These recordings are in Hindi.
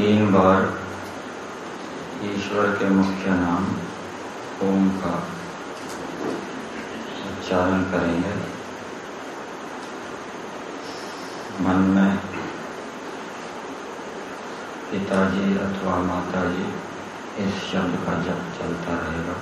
तीन बार ईश्वर के मुख्य नाम ओम का उच्चारण करेंगे। मन में पिताजी अथवा माताजी इस शब्द का जप चलता रहेगा।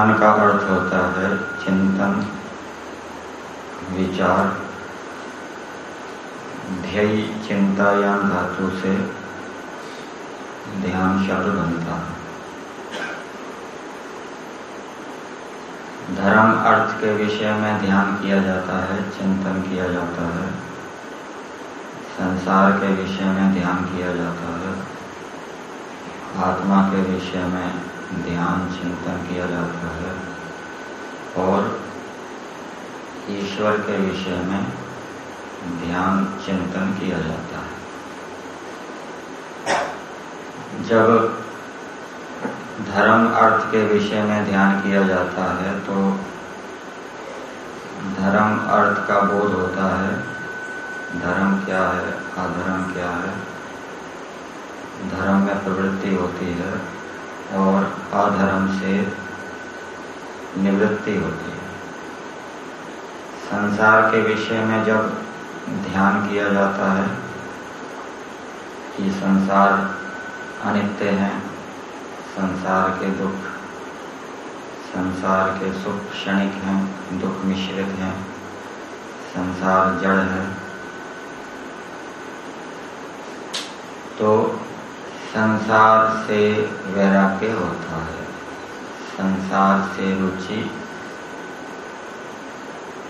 ध्यान का अर्थ होता है चिंतन, विचार, ध्यय, चिंता या धातु से ध्यान शब्द बनता है। धर्म अर्थ के विषय में ध्यान किया जाता है, चिंतन किया जाता है। संसार के विषय में ध्यान किया जाता है। आत्मा के विषय में ध्यान चिंतन किया जाता है। और ईश्वर के विषय में ध्यान चिंतन किया जाता है। जब धर्म अर्थ के विषय में ध्यान किया जाता है तो धर्म अर्थ का बोध होता है। धर्म क्या है? अधर्म क्या है? धर्म में प्रवृत्ति होती है। और अधर्म से निवृत्ति होती है। संसार के विषय में जब ध्यान किया जाता है कि संसार अनित्य है, संसार के दुख, संसार के सुख क्षणिक हैं, दुख मिश्रित हैं, संसार जड़ है तो संसार से वैराग्य होता है। संसार से रुचि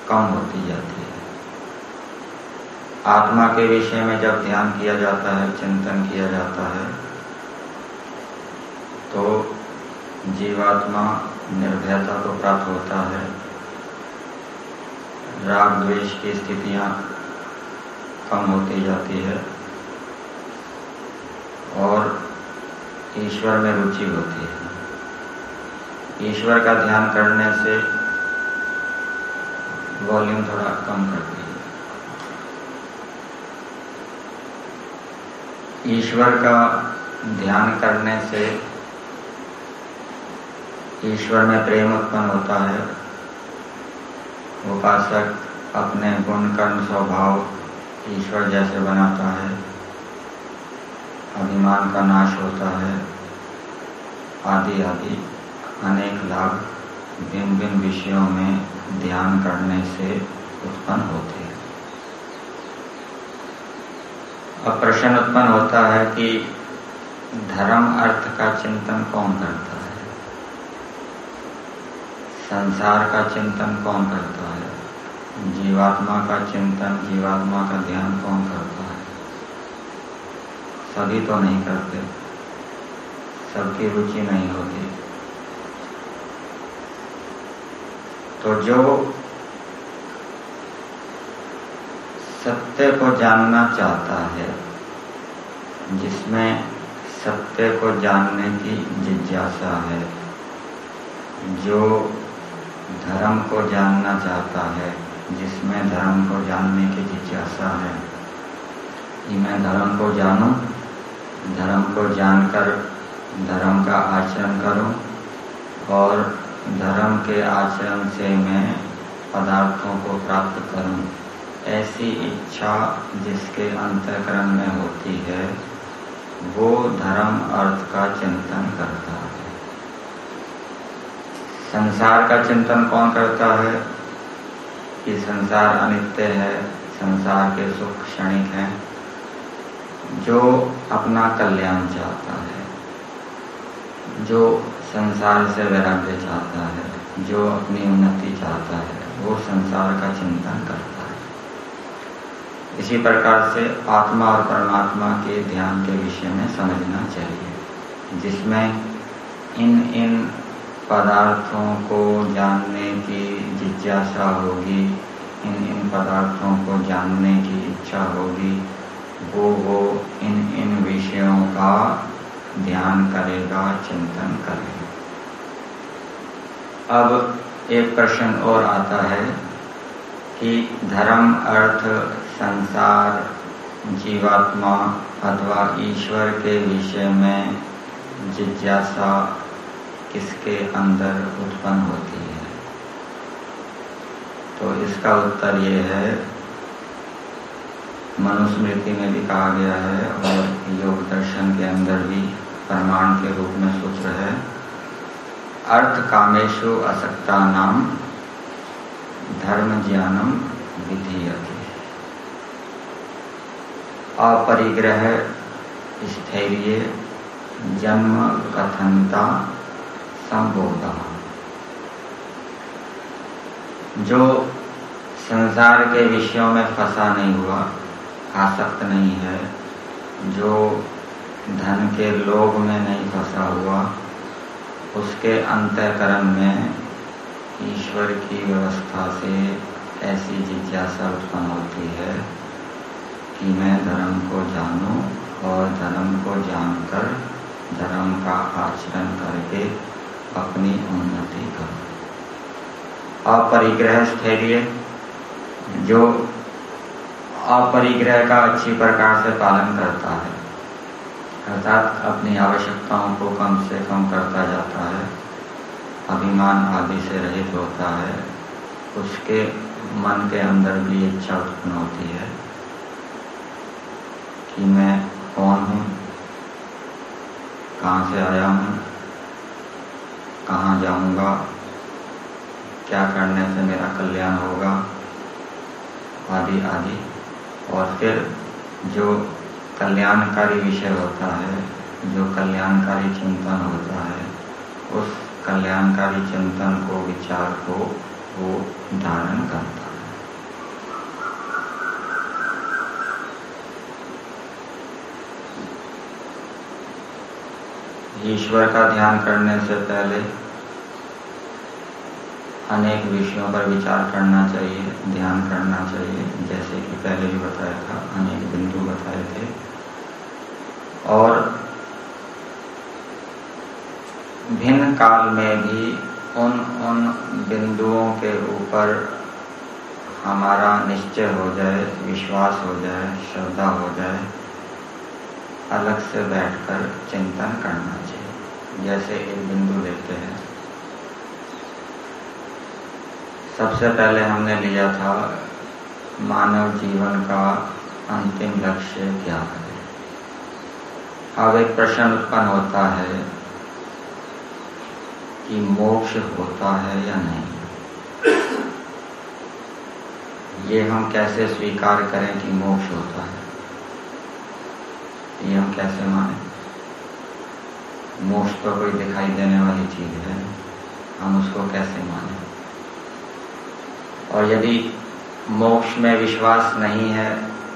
कम होती जाती है। आत्मा के विषय में जब ध्यान किया जाता है, चिंतन किया जाता है तो जीवात्मा निर्भयता को प्राप्त होता है। राग द्वेष की स्थितियाँ कम होती जाती है। और ईश्वर में रुचि होती है। ईश्वर का ध्यान करने से वॉल्यूम थोड़ा कम करती है। ईश्वर का ध्यान करने से ईश्वर में प्रेम उत्पन्न होता है। उपासक अपने गुण कर्म स्वभाव ईश्वर जैसे बनाता है। अभिमान का नाश होता है। आदि आदि, अनेक लाभ भिन्न भिन्न विषयों में ध्यान करने से उत्पन्न होते हैं। अब प्रश्न उत्पन्न होता है कि धर्म अर्थ का चिंतन कौन करता है? संसार का चिंतन कौन करता है? जीवात्मा का चिंतन, जीवात्मा का ध्यान कौन करता है? सभी तो नहीं करते। सबकी रुचि नहीं होती। तो जो सत्य को जानना चाहता है, जिसमें सत्य को जानने की जिज्ञासा है, जो धर्म को जानना चाहता है, जिसमें धर्म को जानने की जिज्ञासा है, कि मैं धर्म को जानूं? धर्म को जानकर, धर्म का आचरण करूँ और धर्म के आचरण से मैं पदार्थों को प्राप्त करूँ। ऐसी इच्छा जिसके अंतकरण में होती है, वो धर्म अर्थ का चिंतन करता है। संसार का चिंतन कौन करता है? कि संसार अनित्य है, संसार के सुख क्षणिक हैं। जो अपना कल्याण चाहता है, जो संसार से वैराग्य चाहता है, जो अपनी उन्नति चाहता है, वो संसार का चिंतन करता है। इसी प्रकार से आत्मा और परमात्मा के ध्यान के विषय में समझना चाहिए, जिसमें इन इन पदार्थों को जानने की जिज्ञासा होगी, इन इन पदार्थों को जानने की इच्छा होगी वो वो इन इन विषयों का ध्यान करेगा, चिंतन करेगा। अब एक प्रश्न और आता है कि धर्म, अर्थ, संसार, जीवात्मा अथवा ईश्वर के विषय में जिज्ञासा किसके अंदर उत्पन्न होती है? तो इसका उत्तर ये है मनुस्मृति में भी कहा गया है, और योग दर्शन के अंदर भी प्रमाण के रूप में सूत्र है। अर्थ कामेशु असक्ता नाम, धर्म ज्ञानम विधीयते। अपरिग्रह, स्थैर्य, जन्म, कथनता संबोधा जो संसार के विषयों में फंसा नहीं हुआ आसक्त नहीं है। जो धन के लोभ में नहीं फंसा हुआ, उसके अंतकरण में ईश्वर की व्यवस्था से ऐसी जिज्ञासा उत्पन्न होती है कि मैं धर्म को जानूं और धर्म को जानकर धर्म का आचरण करके अपनी उन्नति करो। अपरिग्रह स्थैर्य जो अपरिग्रह का अच्छी प्रकार से पालन करता है। अर्थात अपनी आवश्यकताओं को कम से कम करता जाता है, अभिमान आदि से रहित होता है, उसके मन के अंदर भी इच्छा उत्पन्न होती है कि मैं कौन हूँ, कहाँ से आया हूँ, कहाँ जाऊँगा, क्या करने से मेरा कल्याण होगा, आदि आदि। और फिर जो कल्याणकारी विषय होता है, जो कल्याणकारी चिंतन होता है, उस कल्याणकारी चिंतन को, विचार को वो धारण करता है। ईश्वर का ध्यान करने से पहले अनेक विषयों पर विचार करना चाहिए, ध्यान करना चाहिए, जैसे कि पहले भी बताया था, अनेक बिंदु बताए थे। और भिन्न काल में भी उन उन बिंदुओं के ऊपर हमारा निश्चय हो जाए, विश्वास हो जाए, श्रद्धा हो जाए, अलग से बैठकर चिंतन करना चाहिए। जैसे एक बिंदु लेते हैं। सबसे पहले हमने लिया था मानव जीवन का अंतिम लक्ष्य क्या है? अब एक प्रश्न उत्पन्न होता है कि मोक्ष होता है या नहीं? ये हम कैसे स्वीकार करें कि मोक्ष होता है? ये हम कैसे माने? मोक्ष तो कोई दिखाई देने वाली चीज़ है, हम उसको कैसे माने? और यदि मोक्ष में विश्वास नहीं है,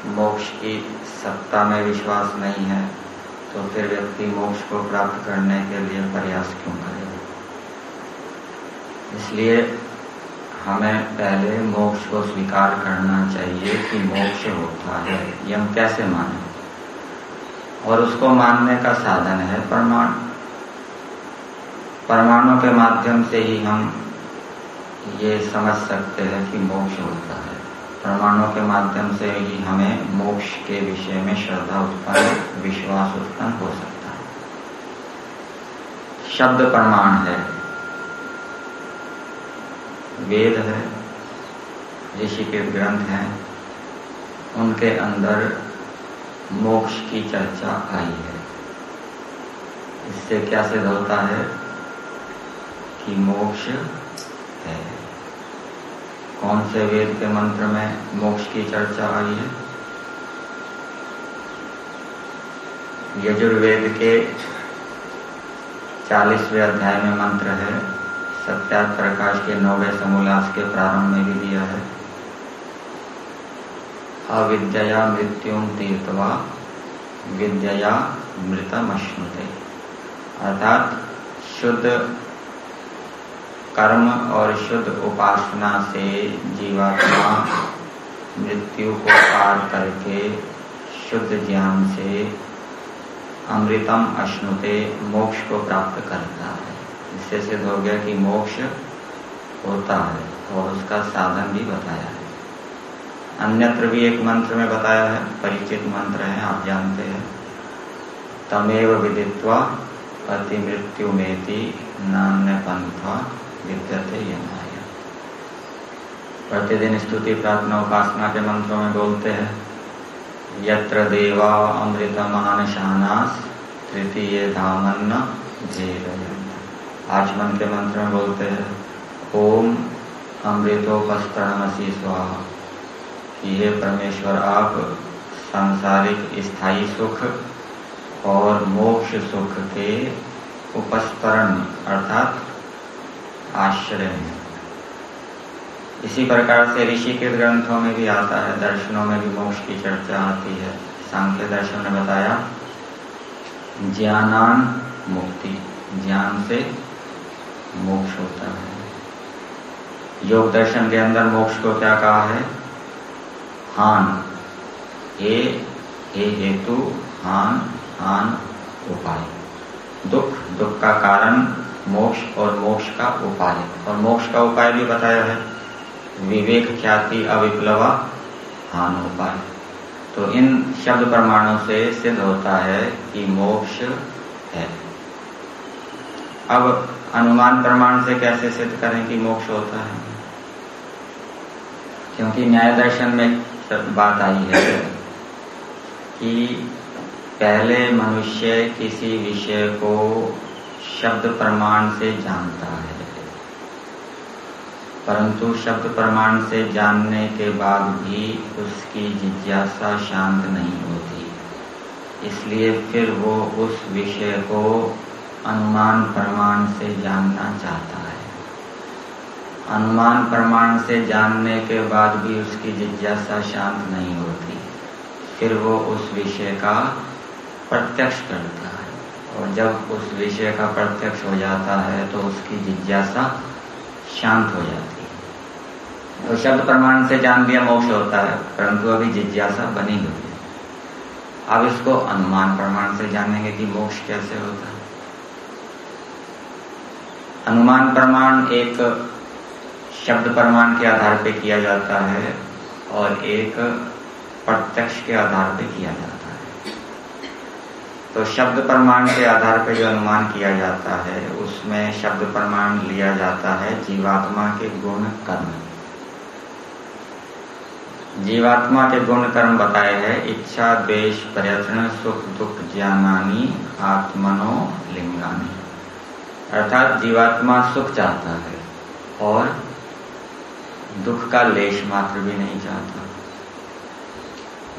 मोक्ष की सत्ता में विश्वास नहीं है तो फिर व्यक्ति मोक्ष को प्राप्त करने के लिए प्रयास क्यों करेगा इसलिए हमें पहले मोक्ष को स्वीकार करना चाहिए कि मोक्ष होता है। ये हम कैसे माने? और उसको मानने का साधन है प्रमाण। परमाणु के माध्यम से ही हम ये समझ सकते हैं कि मोक्ष होता है। प्रमाणों के माध्यम से ही हमें मोक्ष के विषय में श्रद्धा उत्पन्न, विश्वास उत्पन्न हो सकता है। शब्द प्रमाण है। वेद है, ऋषि के ग्रंथ हैं, उनके अंदर मोक्ष की चर्चा आई है। इससे क्या सिद्ध होता है कि मोक्ष है। कौन से वेद के मंत्र में मोक्ष की चर्चा आई है? यजुर्वेद के चालीसवें अध्याय में मंत्र है, सत्यात प्रकाश के नौवे समोल्लास के प्रारंभ में भी दिया है। अविद्या मृत्यु तीर्थवा विद्या मृतम अश्नुते अर्थात शुद्ध कर्म और शुद्ध उपासना से जीवात्मा मृत्यु को पार करके शुद्ध ज्ञान से अमृतम अश्नुते मोक्ष को प्राप्त करता है। इससे सिद्ध हो गया कि मोक्ष होता है और उसका साधन भी बताया है। अन्यत्र भी एक मंत्र में बताया है, परिचित मंत्र है, आप जानते हैं। तमेव विदित्वा अति मृत्यु में नान्य पंथा विद्यते यमाया प्रतिदिन स्तुति, प्रार्थना, उपासना के मंत्रों में बोलते हैं, यत्र देवा अमृत मानशानास तृतीय धामन्न आचमन के मंत्र में बोलते हैं, ओम अमृतोपस्तरणमसी स्वाहा। कि हे परमेश्वर, आप सांसारिक स्थायी सुख और मोक्ष सुख के उपस्तरण, अर्थात आश्रय। हैं इसी प्रकार से ऋषि के ग्रंथों में भी आता है, दर्शनों में भी मोक्ष की चर्चा आती है। सांख्य दर्शन ने बताया, ज्ञानान मुक्ति, ज्ञान से मोक्ष होता है। योग दर्शन के अंदर मोक्ष को क्या कहा है? हान। हे हे हेतु हान हान उपाय। दुख दुख का कारण मोक्ष और मोक्ष का उपाय। और मोक्ष का उपाय भी बताया है। विवेक ख्याति अविप्लवा हान उपाय तो इन शब्द प्रमाणों से सिद्ध होता है कि मोक्ष है। अब अनुमान प्रमाण से कैसे सिद्ध करें कि मोक्ष होता है? क्योंकि न्याय दर्शन में बात आई है कि पहले मनुष्य किसी विषय को शब्द प्रमाण से जानता है। परंतु शब्द प्रमाण से जानने के बाद भी उसकी जिज्ञासा शांत नहीं होती। इसलिए फिर वो उस विषय को अनुमान प्रमाण से जानना चाहता है। अनुमान प्रमाण से जानने के बाद भी उसकी जिज्ञासा शांत नहीं होती। फिर वो उस विषय का प्रत्यक्ष करता है। और जब उस विषय का प्रत्यक्ष हो जाता है तो उसकी जिज्ञासा शांत हो जाती है। तो शब्द प्रमाण से जान दिया मोक्ष होता है, परंतु अभी जिज्ञासा बनी हुई है। अब इसको अनुमान प्रमाण से जानेंगे कि मोक्ष कैसे होता है। अनुमान प्रमाण एक शब्द प्रमाण के आधार पर किया जाता है और एक प्रत्यक्ष के आधार पर किया जाता है। तो शब्द प्रमाण के आधार पर जो अनुमान किया जाता है, उसमें शब्द प्रमाण लिया जाता है जीवात्मा के गुण कर्म। जीवात्मा के गुण कर्म बताए हैं, इच्छा द्वेश प्रयत्न, सुख, दुख, ज्ञानानी, आत्मनो, लिंगानी। अर्थात जीवात्मा सुख चाहता है और दुख का लेश मात्र भी नहीं चाहता।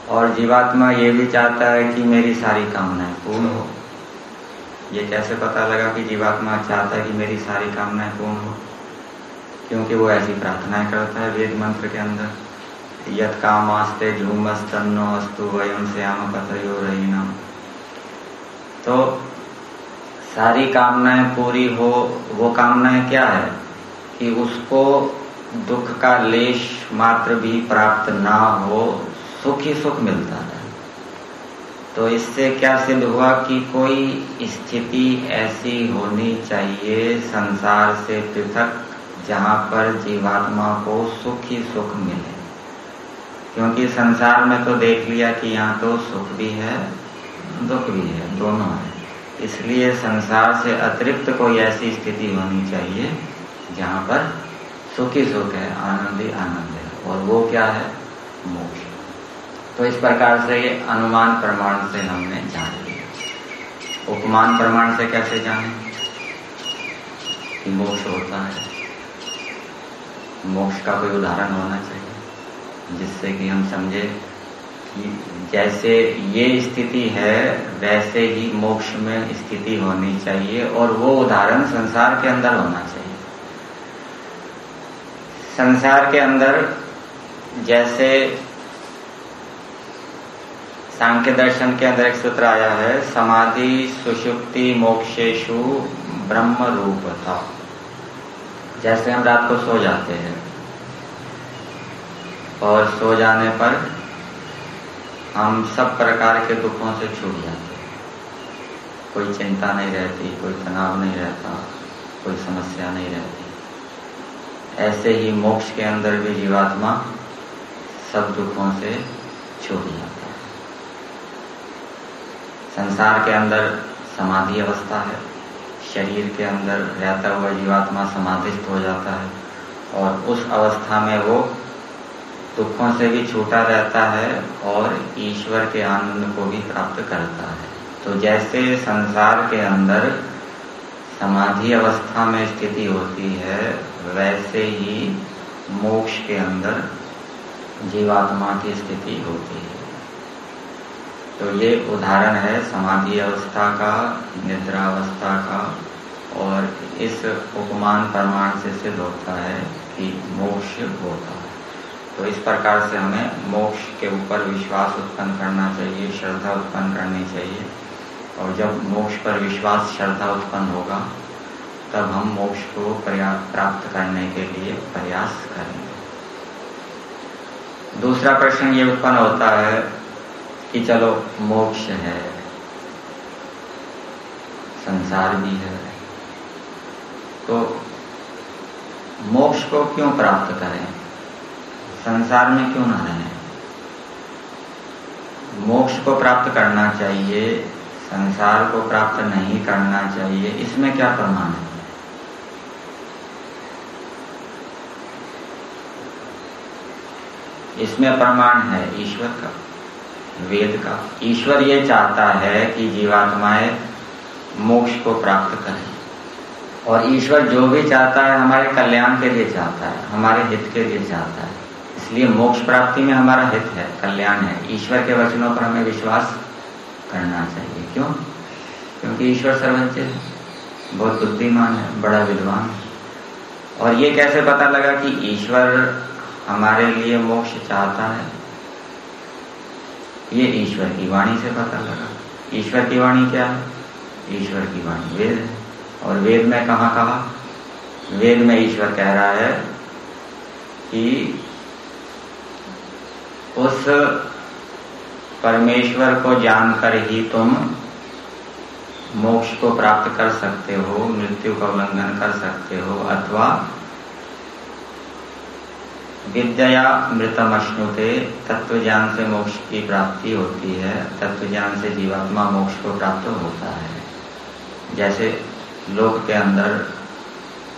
और जीवात्मा ये भी चाहता है कि मेरी सारी कामनाएँ पूर्ण हो। ये कैसे पता लगा कि जीवात्मा चाहता है कि मेरी सारी कामनाएँ पूर्ण हो? क्योंकि वो ऐसी प्रार्थनाएँ करता है वेद मंत्र के अंदर। यद काम आस्ते झूमस तन्नो अस्तु वयम श्याम पतयो रही नाम तो सारी कामनाएँ पूरी हो, वो कामनाएँ क्या है? कि उसको दुख का लेश मात्र भी प्राप्त ना हो सुख ही सुख मिलता है। तो इससे क्या सिद्ध हुआ कि कोई स्थिति ऐसी होनी चाहिए संसार से पृथक जहाँ पर जीवात्मा को सुख ही सुख मिले? क्योंकि संसार में तो देख लिया कि यहाँ तो सुख भी है, दुख भी है, दोनों है। इसलिए संसार से अतिरिक्त कोई ऐसी स्थिति होनी चाहिए जहाँ पर सुखी सुख है, आनंद ही आनंद है। और वो क्या है? मोक्ष। तो इस प्रकार से अनुमान प्रमाण से हमने जान लिया। उपमान प्रमाण से कैसे जाने? कि मोक्ष होता है। मोक्ष का कोई उदाहरण होना चाहिए, जिससे कि हम समझे कि जैसे ये स्थिति है, वैसे ही मोक्ष में स्थिति होनी चाहिए और वो उदाहरण संसार के अंदर होना चाहिए। संसार के अंदर जैसे सांख्य दर्शन के अंदर एक सूत्र आया है, समाधि सुषुप्ति मोक्षेशु ब्रह्म रूप था जैसे हम रात को सो जाते हैं, और सो जाने पर हम सब प्रकार के दुखों से छूट जाते कोई चिंता नहीं रहती, कोई तनाव नहीं रहता, कोई समस्या नहीं रहती। ऐसे ही मोक्ष के अंदर भी जीवात्मा सब दुखों से छूट जाता संसार के अंदर समाधि अवस्था है। शरीर के अंदर रहता हुआ जीवात्मा समाधिस्थ हो जाता है। और उस अवस्था में वो दुखों से भी छूटा रहता है और ईश्वर के आनंद को भी प्राप्त करता है। तो जैसे संसार के अंदर समाधि अवस्था में स्थिति होती है, वैसे ही मोक्ष के अंदर जीवात्मा की स्थिति होती है। तो ये उदाहरण है समाधि अवस्था का निद्रा अवस्था का, और इस उपमान प्रमाण से सिद्ध होता है कि मोक्ष होता है। तो इस प्रकार से हमें मोक्ष के ऊपर विश्वास उत्पन्न करना चाहिए, श्रद्धा उत्पन्न करनी चाहिए। और जब मोक्ष पर विश्वास, श्रद्धा उत्पन्न होगा, तब हम मोक्ष को प्राप्त करने के लिए प्रयास करेंगे। दूसरा प्रश्न ये उत्पन्न होता है कि चलो, मोक्ष है। संसार भी है। तो मोक्ष को क्यों प्राप्त करें? संसार में क्यों ना रहें? मोक्ष को प्राप्त करना चाहिए, संसार को प्राप्त नहीं करना चाहिए, इसमें क्या प्रमाण है? इसमें प्रमाण है ईश्वर का। वेद का। ईश्वर ये चाहता है कि जीवात्माएँ मोक्ष को प्राप्त करें। और ईश्वर जो भी चाहता है, हमारे कल्याण के लिए चाहता है, हमारे हित के लिए चाहता है। इसलिए मोक्ष प्राप्ति में हमारा हित है, कल्याण है। ईश्वर के वचनों पर हमें विश्वास करना चाहिए। क्यों? क्योंकि ईश्वर सर्वज्ञ है, बहुत बुद्धिमान है, बड़ा विद्वान है। और ये कैसे पता लगा कि ईश्वर हमारे लिए मोक्ष चाहता है? ये ईश्वर की वाणी से पता लगा। ईश्वर की वाणी क्या है? ईश्वर की वाणी वेद है। और वेद में कहा कहा? वेद में ईश्वर कह रहा है कि उस परमेश्वर को जानकर ही तुम मोक्ष को प्राप्त कर सकते हो, मृत्यु का उल्लंघन कर सकते हो, अथवा विद्या मृतम अश्नुते तत्व ज्ञान से मोक्ष की प्राप्ति होती है। तत्व ज्ञान से जीवात्मा मोक्ष को प्राप्त होता है। जैसे लोक के अंदर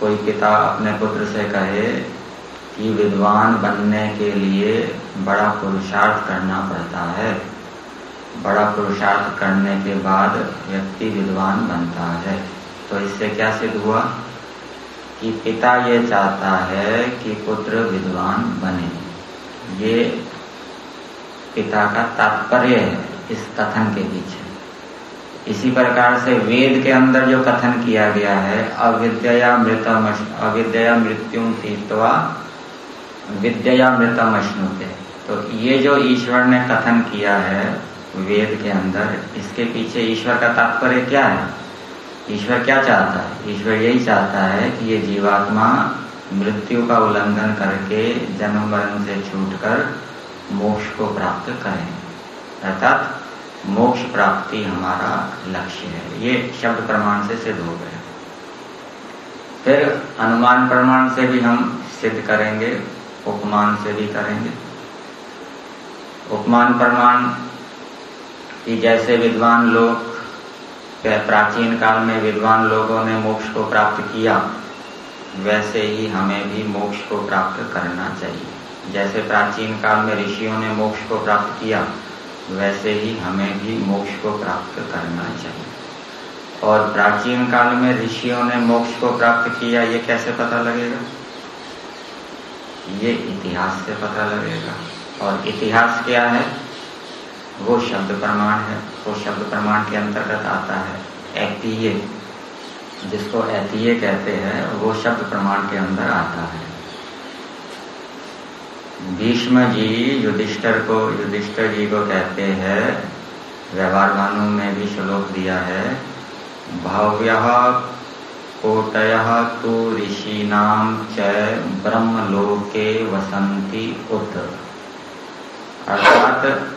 कोई पिता अपने पुत्र से कहे कि विद्वान बनने के लिए बड़ा पुरुषार्थ करना पड़ता है। बड़ा पुरुषार्थ करने के बाद व्यक्ति विद्वान बनता है। तो इससे क्या सिद्ध हुआ? कि पिता ये चाहता है कि पुत्र विद्वान बने। ये पिता का तात्पर्य है इस कथन के पीछे। इसी प्रकार से वेद के अंदर जो कथन किया गया है अविद्या मृतम अविद्या मृत्यु तीर्थवा विद्या मृतम अश्नुते तो ये जो ईश्वर ने कथन किया है वेद के अंदर, इसके पीछे ईश्वर का तात्पर्य क्या है? ईश्वर क्या चाहता है? ईश्वर यही चाहता है कि ये जीवात्मा मृत्यु का उल्लंघन करके जन्म मरण से छूटकर मोक्ष को प्राप्त करें। अर्थात मोक्ष प्राप्ति हमारा लक्ष्य है। ये शब्द प्रमाण से सिद्ध हो गए फिर अनुमान प्रमाण से भी हम सिद्ध करेंगे, उपमान से भी करेंगे। उपमान प्रमाण कि जैसे विद्वान लोग प्राचीन काल में विद्वान लोगों ने मोक्ष को प्राप्त किया, वैसे ही हमें भी मोक्ष को प्राप्त करना चाहिए। जैसे प्राचीन काल में ऋषियों ने मोक्ष को प्राप्त किया, वैसे ही हमें भी मोक्ष को प्राप्त करना चाहिए। और प्राचीन काल में ऋषियों ने मोक्ष को प्राप्त किया, ये कैसे पता लगेगा? ये इतिहास से पता लगेगा। और इतिहास क्या है? वो शब्द प्रमाण है। वो शब्द प्रमाण के अंतर्गत आता है। ऐतीय जिसको ऐतीय कहते हैं, वो शब्द प्रमाण के अंदर आता है। भीष्म जी युधिष्ठर को, युधिष्ठर जी को कहते हैं व्यवहार भानु में भी श्लोक दिया है, भव्य कोटय तो ऋषिनाम च ब्रह्मलोके वसंती उत। अर्थात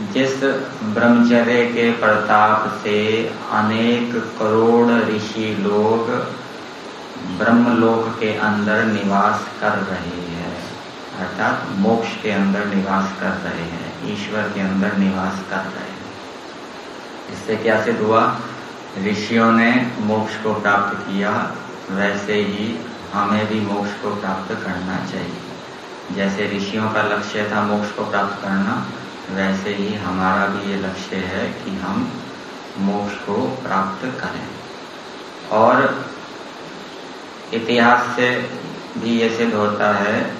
जिस ब्रह्मचर्य के प्रताप से अनेक करोड़ ऋषि लोग ब्रह्मलोक के अंदर निवास कर रहे हैं। अर्थात मोक्ष के अंदर निवास कर रहे हैं, ईश्वर के अंदर निवास कर रहे हैं। इससे क्या सिद्ध हुआ? ऋषियों ने मोक्ष को प्राप्त किया, वैसे ही हमें भी मोक्ष को प्राप्त करना चाहिए। जैसे ऋषियों का लक्ष्य था मोक्ष को प्राप्त करना वैसे ही हमारा भी ये लक्ष्य है कि हम मोक्ष को प्राप्त करें। और इतिहास से भी ये सिद्ध होता है,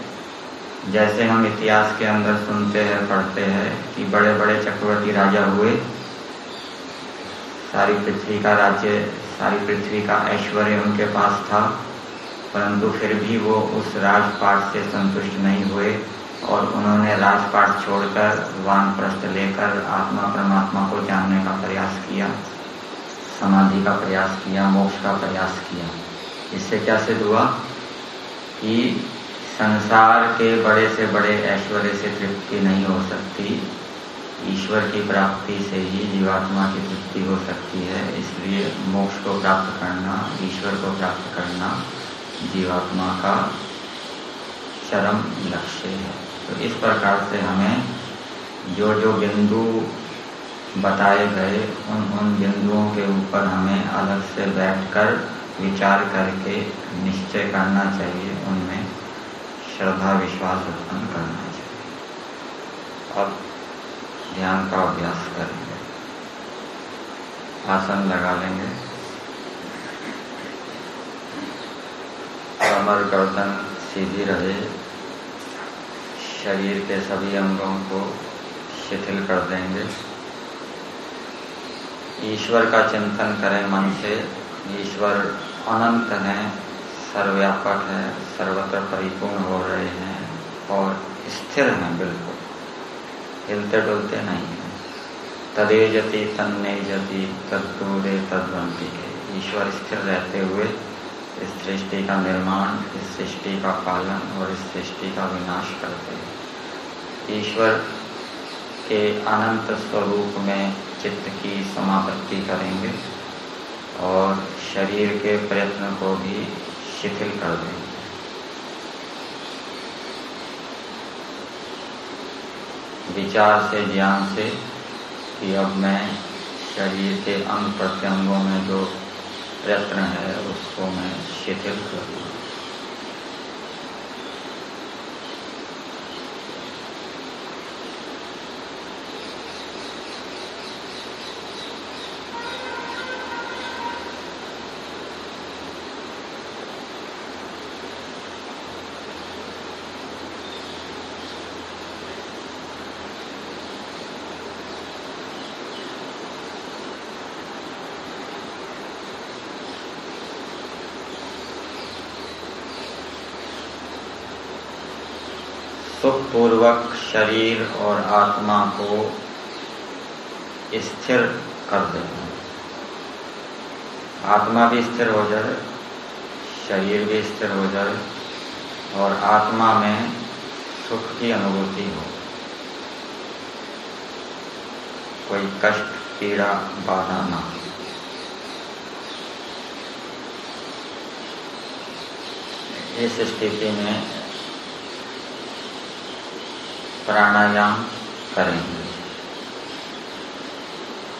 जैसे हम इतिहास के अंदर सुनते हैं, पढ़ते हैं कि बड़े बड़े चक्रवर्ती राजा हुए। सारी पृथ्वी का राज्य, सारी पृथ्वी का ऐश्वर्य उनके पास था, परंतु फिर भी वो उस राजपाट से संतुष्ट नहीं हुए। और उन्होंने राजपाट छोड़कर वानप्रस्थ लेकर आत्मा परमात्मा को जानने का प्रयास किया, समाधि का प्रयास किया, मोक्ष का प्रयास किया। इससे क्या सिद्ध हुआ? कि संसार के बड़े से बड़े ऐश्वर्य से तृप्ति नहीं हो सकती, ईश्वर की प्राप्ति से ही जीवात्मा की तृप्ति हो सकती है। इसलिए मोक्ष को प्राप्त करना, ईश्वर को प्राप्त करना जीवात्मा का चरम लक्ष्य है। तो इस प्रकार से हमें जो जो बिंदु बताए गए, उन उन बिंदुओं के ऊपर हमें अलग से बैठकर विचार करके निश्चय करना चाहिए, उनमें श्रद्धा, विश्वास उत्पन्न करना चाहिए। अब ध्यान का अभ्यास करेंगे। आसन लगा लेंगे। कमर गर्दन सीधी रहे। शरीर के सभी अंगों को शिथिल कर देंगे। ईश्वर का चिंतन करें मन से। ईश्वर अनंत है, सर्वव्यापक है, सर्वत्र परिपूर्ण हो रहे हैं और स्थिर हैं बिल्कुल। हिलते डुलते नहीं हैं। तदे जति तन्ने जति तदूरे तदवंती है। ईश्वर स्थिर रहते हुए इस सृष्टि का निर्माण, इस सृष्टि का पालन और इस सृष्टि का विनाश करते हैं। ईश्वर के अनंत स्वरूप में चित्त की समापत्ति करेंगे और शरीर के प्रयत्न को भी शिथिल कर देंगे। विचार से, ज्ञान से कि अब मैं शरीर के अंग प्रत्यंगों में जो प्रयत्न है उसको मैं शिथिल करूँ सुखपूर्वक शरीर और आत्मा को स्थिर कर देना आत्मा भी स्थिर हो जाए, शरीर भी स्थिर हो जाए और आत्मा में सुख की अनुभूति हो। कोई कष्ट, पीड़ा, बाधा ना इस स्थिति में प्राणायाम करेंगे।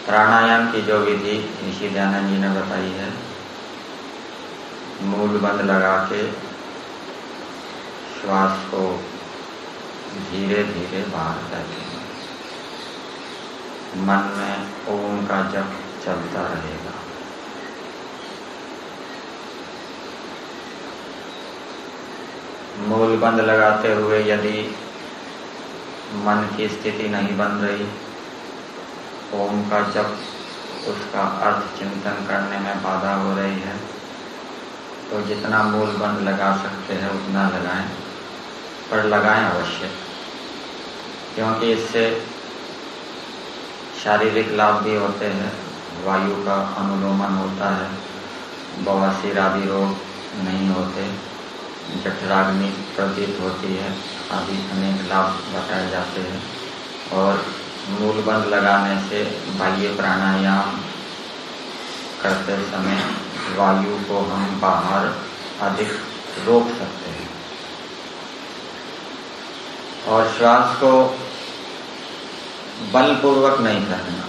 प्राणायाम की जो विधि ऋषि दयानंद जी ने बताई है, मूल बंद लगा के श्वास को धीरे धीरे बाहर करके मन में ओम का जप चलता रहेगा। मूल बंद लगाते हुए यदि मन की स्थिति नहीं बन रही। ओम का जब उसका अर्थ चिंतन करने में बाधा हो रही है तो जितना मूल बंद लगा सकते हैं, उतना लगाएँ। पर लगाएँ अवश्य, क्योंकि इससे शारीरिक लाभ भी होते हैं, वायु का अनुलोमन होता है, बवासीर आदि रोग नहीं होते। जठराग्नि प्रतीत होती है आदि अनेक लाभ बताए जाते हैं। और मूल बंद लगाने से बाह्य प्राणायाम करते समय वायु को हम बाहर अधिक रोक सकते हैं। और श्वास को बलपूर्वक नहीं करना।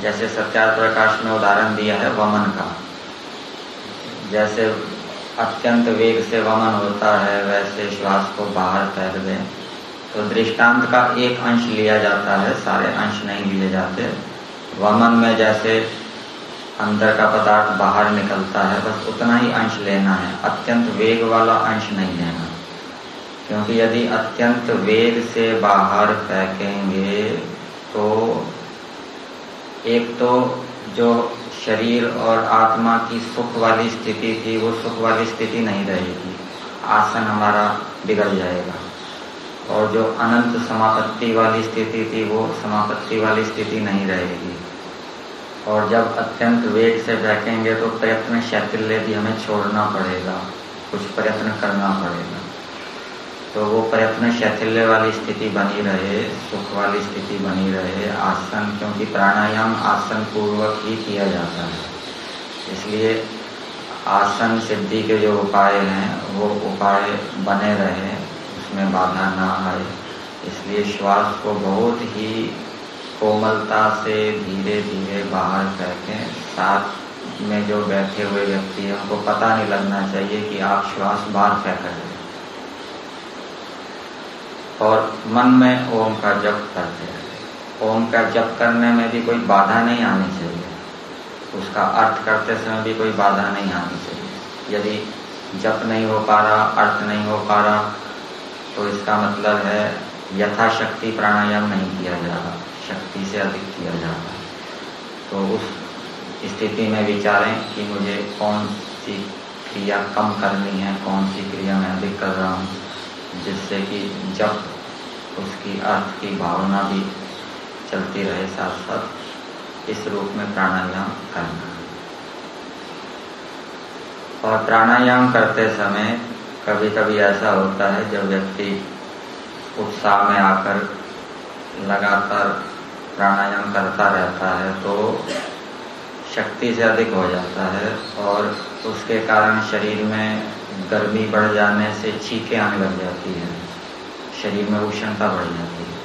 जैसे सत्यार प्रकाश में उदाहरण दिया है वमन का। जैसे अत्यंत वेग से वमन होता है, वैसे श्वास को बाहर फेंक दें। तो दृष्टांत का एक अंश लिया जाता है, सारे अंश नहीं लिए जाते। वमन में जैसे अंदर का पदार्थ बाहर निकलता है, बस उतना ही अंश लेना है। अत्यंत वेग वाला अंश नहीं लेना। क्योंकि यदि अत्यंत वेग से बाहर फेंकेंगे तो एक तो जो शरीर और आत्मा की सुख वाली स्थिति थी, वो सुख वाली स्थिति नहीं रहेगी। आसन हमारा बिगड़ जाएगा। और जो अनंत समापत्ति वाली स्थिति थी, वो समापत्ति वाली स्थिति नहीं रहेगी। और जब अत्यंत वेग से बैठेंगे तो प्रयत्न शैथिल्य भी हमें छोड़ना पड़ेगा, कुछ प्रयत्न करना पड़ेगा। तो वो प्रयत्न शैथिल्य वाली स्थिति बनी रहे, सुख वाली स्थिति बनी रहे, आसन क्योंकि प्राणायाम आसन पूर्वक ही किया जाता है। इसलिए आसन सिद्धि के जो उपाय हैं, वो उपाय बने रहे, उसमें बाधा ना आए। इसलिए श्वास को बहुत ही कोमलता से धीरे धीरे बाहर करके, साथ में जो बैठे हुए व्यक्ति हैं, उनको पता नहीं लगना चाहिए कि आप श्वास बाहर फेंक रहे और मन में ओम का जप करते हैं। ओम का जप करने में भी कोई बाधा नहीं आनी चाहिए। उसका अर्थ करते समय भी कोई बाधा नहीं आनी चाहिए। यदि जप नहीं हो पा रहा, अर्थ नहीं हो पा रहा तो इसका मतलब है यथाशक्ति प्राणायाम नहीं किया जा रहा, शक्ति से अधिक किया जा रहा। तो उस स्थिति में विचारें कि मुझे कौन सी क्रिया कम करनी है, कौन सी क्रिया मैं अधिक कर रहा हूँ। जिससे कि जब उसकी अर्थ की भावना भी चलती रहे साथ साथ इस रूप में प्राणायाम करना। और प्राणायाम करते समय कभी कभी ऐसा होता है, जब व्यक्ति उत्साह में आकर लगातार प्राणायाम करता रहता है तो शक्ति से अधिक हो जाता है और उसके कारण शरीर में गर्मी बढ़ जाने से छींकें आने लग जाती है। शरीर में उष्णता बढ़ जाती है।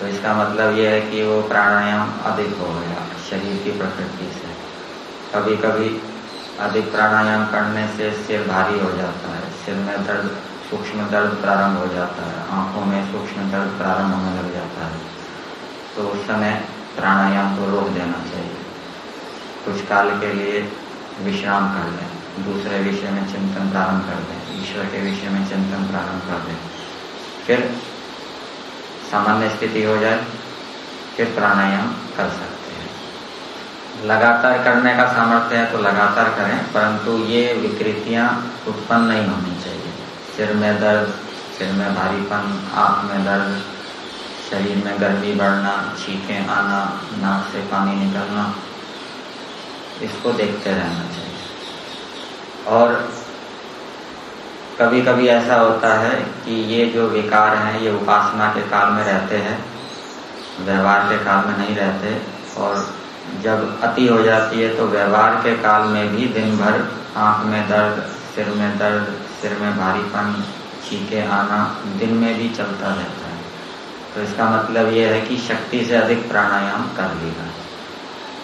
तो इसका मतलब यह है कि वो प्राणायाम अधिक हो गया शरीर की प्रकृति से। कभी कभी अधिक प्राणायाम करने से सिर भारी हो जाता है, सिर में दर्द, सूक्ष्म दर्द प्रारंभ हो जाता है, आँखों में सूक्ष्म दर्द प्रारंभ होने लग जाता है। तो उस समय प्राणायाम को रोक देना चाहिए। कुछ काल के लिए विश्राम कर लें। दूसरे विषय में चिंतन प्रारंभ कर दें, ईश्वर के विषय में चिंतन प्रारंभ कर दें। फिर सामान्य स्थिति हो जाए, फिर प्राणायाम कर सकते हैं। लगातार करने का सामर्थ्य है तो लगातार करें, परंतु ये विकृतियाँ उत्पन्न नहीं होनी चाहिए। सिर में दर्द, सिर में भारीपन, आँख में दर्द, शरीर में गर्मी बढ़ना, छींकें आना, नाक से पानी निकलना, इसको देखते रहना चाहिए। और कभी कभी ऐसा होता है कि ये जो विकार हैं, ये उपासना के काल में रहते हैं, व्यवहार के काल में नहीं रहते और जब अति हो जाती है तो व्यवहार के काल में भी दिन भर आँख में दर्द, सिर में दर्द, सिर में भारीपन, छीके आना दिन में भी चलता रहता है। तो इसका मतलब ये है कि शक्ति से अधिक प्राणायाम कर लिया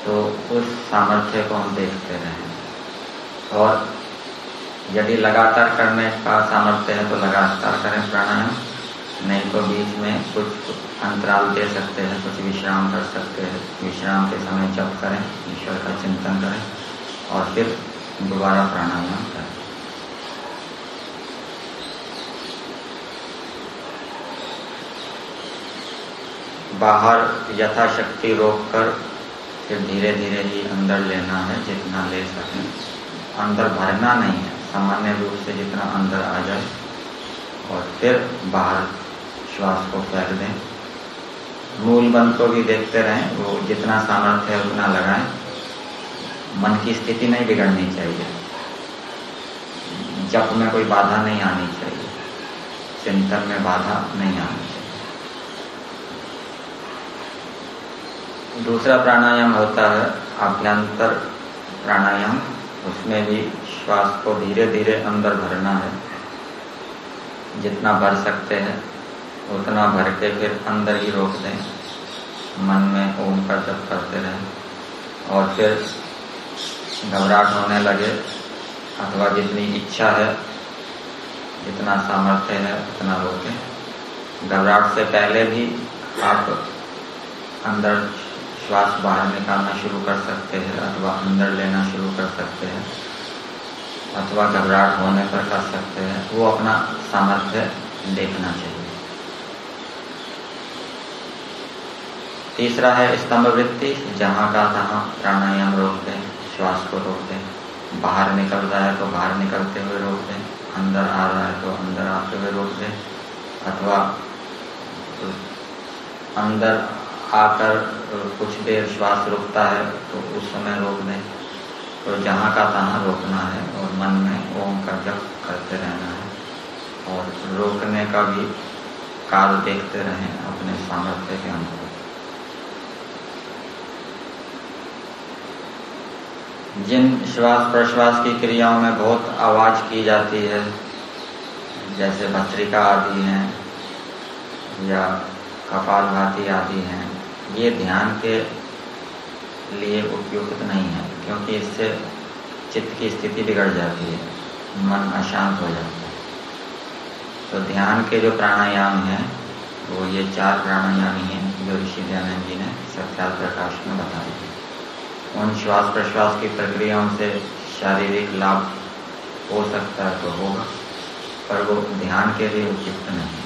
तो उस सामर्थ्य को हम देखते रहें। और यदि लगातार करने का सामर्थ्य है तो लगातार करें प्राणायाम। नहीं तो बीच में कुछ अंतराल दे सकते हैं, कुछ विश्राम कर सकते हैं। विश्राम के समय जप करें, ईश्वर का चिंतन करें और फिर दोबारा प्राणायाम करें। बाहर यथाशक्ति रोक कर फिर धीरे धीरे ही अंदर लेना है, जितना ले सकें। अंदर भरना नहीं है। सामान्य रूप से जितना अंदर आ जाए और फिर बाहर श्वास को फेंक दें। मूल बंद को भी देखते रहें, वो जितना सामर्थ्य है उतना लगाएँ। मन की स्थिति नहीं बिगड़नी चाहिए। जप में कोई बाधा नहीं आनी चाहिए। चिंतन में बाधा नहीं आनी चाहिए। दूसरा प्राणायाम होता है अभ्यंतर प्राणायाम। उसमें भी श्वास को धीरे धीरे अंदर भरना है। जितना भर सकते हैं, उतना भर के फिर अंदर ही रोक दें। मन में ओम का जप करते रहें। और फिर घबराहट होने लगे, अथवा जितनी इच्छा है, जितना सामर्थ्य है, उतना रोकें। घबराहट से पहले भी आप अंदर श्वास बाहर निकालना शुरू कर सकते हैं, अथवा अंदर लेना शुरू कर सकते हैं। अथवा घबराहट होने पर कर सकते हैं। वो अपना सामर्थ्य देखना चाहिए। तीसरा है स्तंभ वृत्ति, जहाँ का तहां प्राणायाम रोक दें श्वास को रोक दें बाहर निकल रहा है तो बाहर निकलते हुए रोक दें अंदर आ रहा है तो अंदर आते हुए रोक दें अथवा अंदर आकर कुछ देर श्वास रुकता है तो उस समय रोक दें तो जहाँ का तहाँ रोकना है और मन में ओम का जप करते रहना है और रोकने का भी काल देखते रहें अपने सामर्थ्य के अनुरूप। जिन श्वास प्रश्वास की क्रियाओं में बहुत आवाज़ की जाती है, जैसे भस्त्रिका आदि हैं या कपाल भाती आदि हैं, ये ध्यान के लिए उपयुक्त नहीं है। क्योंकि इससे चित्त की स्थिति बिगड़ जाती है, मन अशांत हो जाता है। तो ध्यान के जो प्राणायाम हैं, वो ये चार प्राणायाम ही हैं, जो ऋषि दयानंद जी ने सत्याल प्रकाश में बताए उन श्वास प्रश्वास की प्रक्रियाओं से शारीरिक लाभ हो सकता है तो होगा, पर वो ध्यान के लिए उपयुक्त नहीं।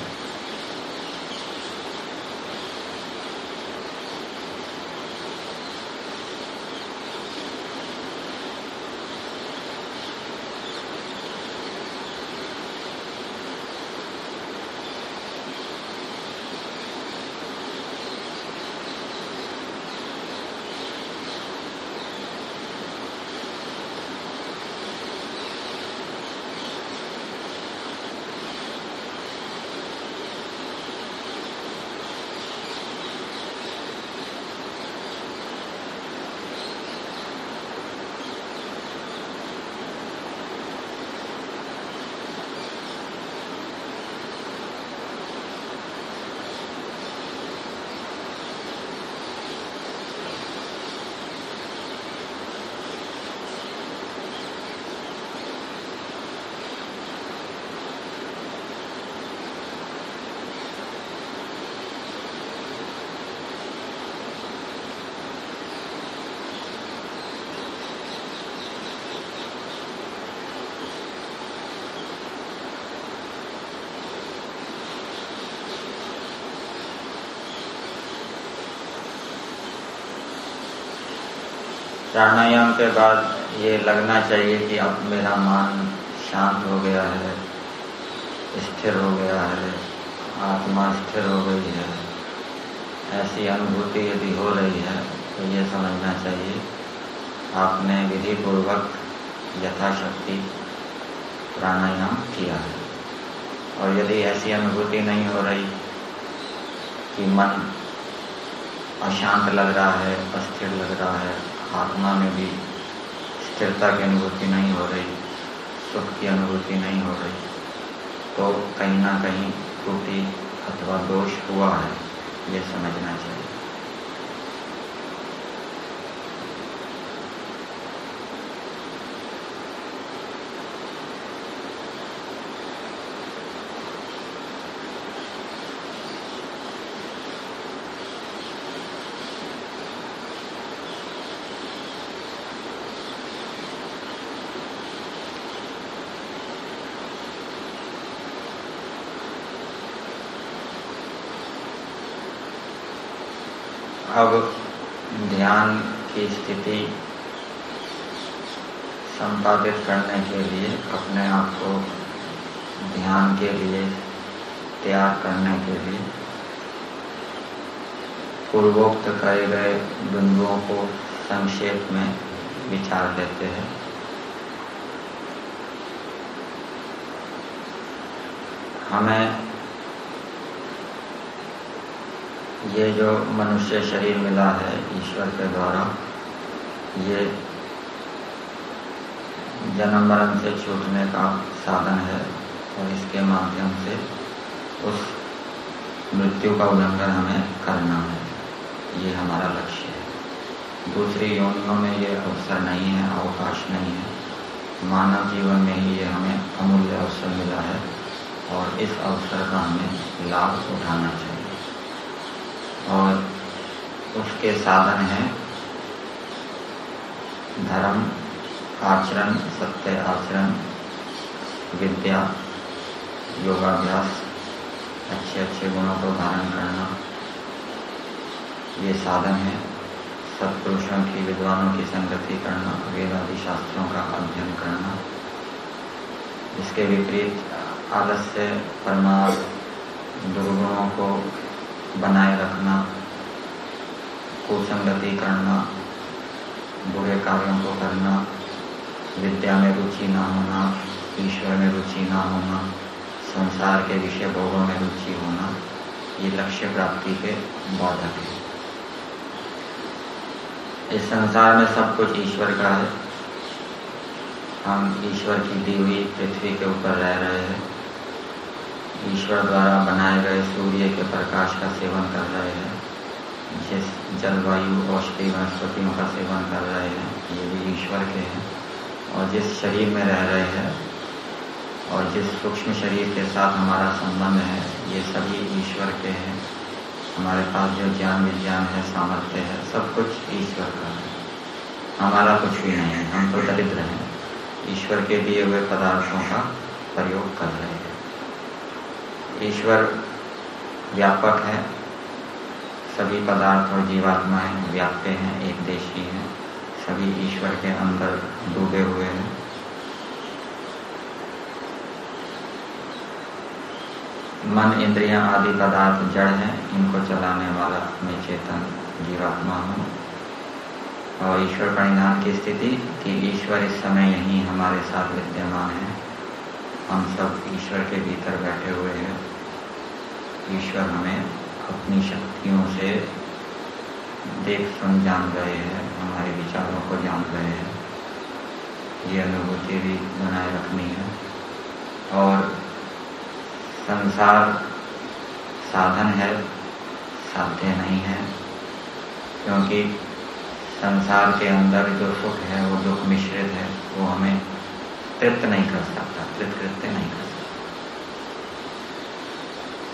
प्राणायाम के बाद ये लगना चाहिए कि अब मेरा मन शांत हो गया है, स्थिर हो गया है, आत्मा स्थिर हो गई है। ऐसी अनुभूति यदि हो रही है तो ये समझना चाहिए, आपने विधि पूर्वक यथाशक्ति प्राणायाम किया है। और यदि ऐसी अनुभूति नहीं हो रही कि मन अशांत लग रहा है, अस्थिर लग रहा है आत्मा में भी स्थिरता की अनुभूति नहीं हो रही, सुख की अनुभूति नहीं हो रही तो कहीं ना कहीं त्रुटि अथवा दोष हुआ है, ये समझना चाहिए। अब ध्यान की स्थिति संपादित करने के लिए, अपने आप को ध्यान के लिए तैयार करने के लिए पूर्वोक्त करे गए बिंदुओं को संक्षेप में विचार देते हैं। हमें ये जो मनुष्य शरीर मिला है ईश्वर के द्वारा, ये जन्म मरण से छूटने का साधन है और इसके माध्यम से उस मृत्यु का उल्लंघन हमें करना है। ये हमारा लक्ष्य है। दूसरी योनियों में ये अवसर नहीं है, अवकाश नहीं है। मानव जीवन में ही ये हमें अमूल्य अवसर मिला है और इस अवसर का हमें लाभ उठाना चाहिए। और उसके साधन हैं धर्म, आचरण, सत्य, आचरण, विद्या, योगाभ्यास, अच्छे अच्छे गुणों को धारण करना। ये साधन है सत्पुरुषों की, विद्वानों की संगति करना, वेदादि शास्त्रों का अध्ययन करना। इसके विपरीत आलस्य, परमार्थ, दुर्गुणों को बनाए रखना कुसंगति करना, बुरे कार्यों को करना, विद्या में रुचि ना होना, ईश्वर में रुचि ना होना, संसार के विषय भोगों में रुचि होना, ये लक्ष्य प्राप्ति के बाधक है। इस संसार में सब कुछ ईश्वर का है। हम ईश्वर की दी हुई पृथ्वी के ऊपर रह रहे हैं। ईश्वर द्वारा बनाए गए सूर्य के प्रकाश का सेवन कर रहे हैं। जिस जलवायु, औषधि, वनस्पतियों का सेवन कर रहे हैं। ये भी ईश्वर के हैं। और जिस शरीर में रह रहे हैं और जिस सूक्ष्म शरीर के साथ हमारा संबंध है, ये सभी ईश्वर के हैं। हमारे पास जो ज्ञान, विज्ञान है, सामर्थ्य है, सब कुछ ईश्वर का है। हमारा कुछ भी नहीं है, हम तो दरिद्र हैं। ईश्वर के दिए हुए पदार्थों का प्रयोग कर रहे हैं। ईश्वर व्यापक है। सभी पदार्थ और जीवात्माएँ व्याप्य हैं, एक देशी हैं। सभी ईश्वर के अंदर डूबे हुए हैं। मन, इंद्रियाँ आदि पदार्थ जड़ हैं, इनको चलाने वाला मैं चेतन जीवात्मा हूँ। और ईश्वर परिणाम की स्थिति कि ईश्वर इस समय यही हमारे साथ विद्यमान है। हम सब ईश्वर के भीतर बैठे हुए हैं। ईश्वर हमें अपनी शक्तियों से देख, सुन, जान रहे हैं, हमारे विचारों को जान रहे हैं। ये अनुभूति भी बनाए रखनी है। और संसार साधन है, साध्य नहीं है, क्योंकि संसार के अंदर जो सुख है, वो दुख मिश्रित है, वो हमें तृप्त नहीं कर सकता, तृप्त कृत्य नहीं कर सकता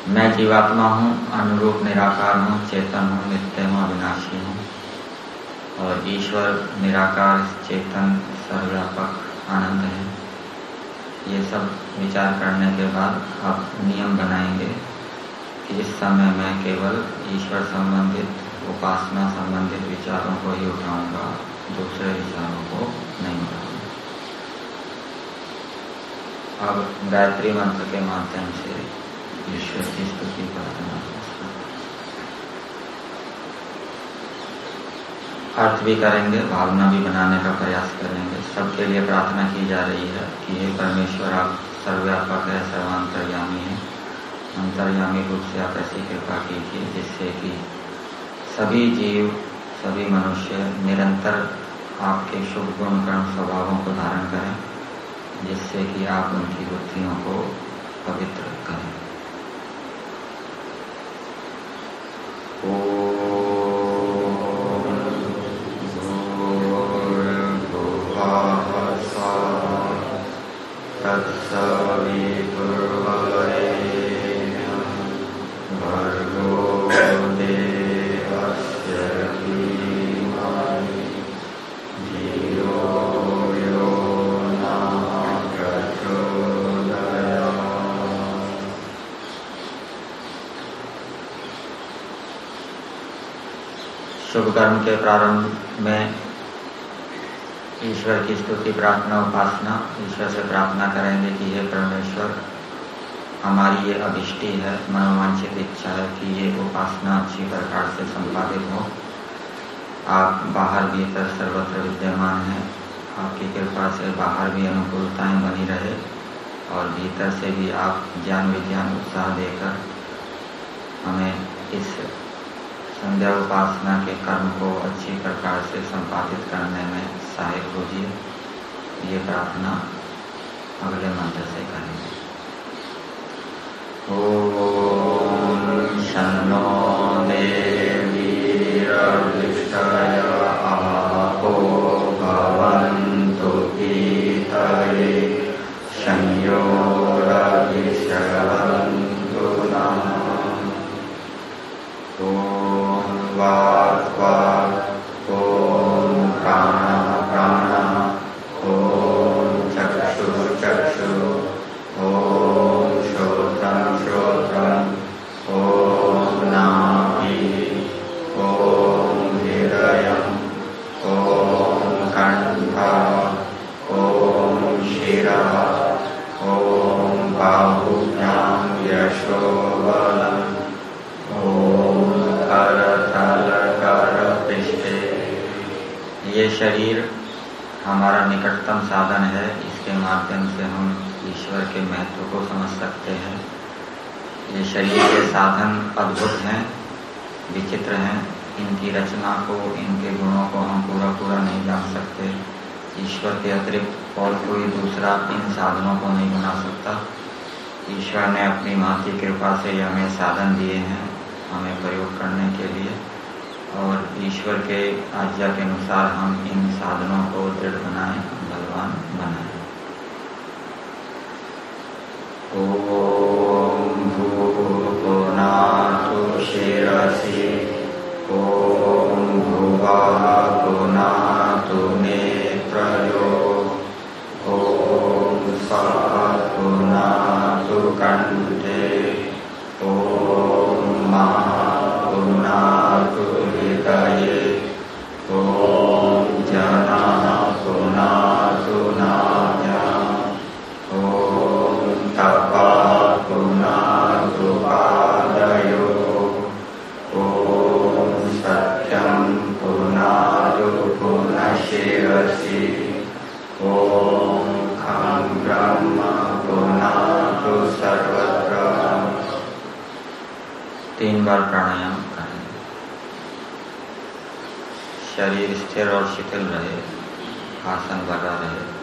मैं जीवात्मा हूँ, अनुरूप निराकार हूँ, चेतन हूँ, नित्य हूँ, अविनाशी हूँ। और ईश्वर, निराकार, चेतन, सर्वव्यापक, आनंद है। ये सब विचार करने के बाद आप नियम बनाएँगे कि इस समय मैं केवल ईश्वर संबंधित, उपासना संबंधित विचारों को ही उठाऊँगा, दूसरे विचारों को नहीं उठाऊँगा। अब गायत्री मंत्र के माध्यम से ईश्वर की स्तुति प्रार्थना अर्थ भी करेंगे, भावना भी बनाने का प्रयास करेंगे। सबके लिए प्रार्थना की जा रही है कि हे परमेश्वर, आप सर्वव्यापक है, सर्वांतर्यामी है। अंतर्यामी रूप से आप ऐसी कृपा कीजिए, जिससे कि सभी जीव, सभी मनुष्य निरंतर आपके शुभ गुण, कर्म स्वभावों को धारण करें, जिससे कि आप उनकी बुद्धियों को पवित्र करें। Oh. शुभ कर्म के प्रारंभ में ईश्वर की स्तुति, प्रार्थना, उपासना, ईश्वर से प्रार्थना करेंगे कि हे परमेश्वर, हमारी ये अभिष्टि है, मनोवांछित इच्छा है कि ये उपासना अच्छी प्रकार से संपादित हो। आप बाहर भीतर सर्वत्र विद्यमान हैं। आपकी कृपा से बाहर भी अनुकूलताएँ बनी रहे और भीतर से भी आप ज्ञान विज्ञान उत्साह देकर हमें इस संध्या उपासना के कर्म को अच्छी प्रकार से संपादित करने में सहायक होजिए ये प्रार्थना अगले मंत्र से करेंगे। ओ शनो देवीरविष्टय शरीर हमारा निकटतम साधन है। इसके माध्यम से हम ईश्वर के महत्व को समझ सकते हैं। ये शरीर के साधन अद्भुत हैं, विचित्र हैं। इनकी रचना को, इनके गुणों को हम पूरा पूरा नहीं जान सकते। ईश्वर के अतिरिक्त और कोई दूसरा इन साधनों को नहीं बना सकता। ईश्वर ने अपनी माँ की कृपा से हमें साधन दिए हैं, हमें प्रयोग करने के लिए। और ईश्वर के आज्ञा के अनुसार हम इन साधनों को दृढ़ बनाए, बलवान बनाए। ओम भूपुनातु शिरसि ॐ भुवः बार प्राणायाम करें। शरीर स्थिर और शिथिल रहे आसन बना रहे।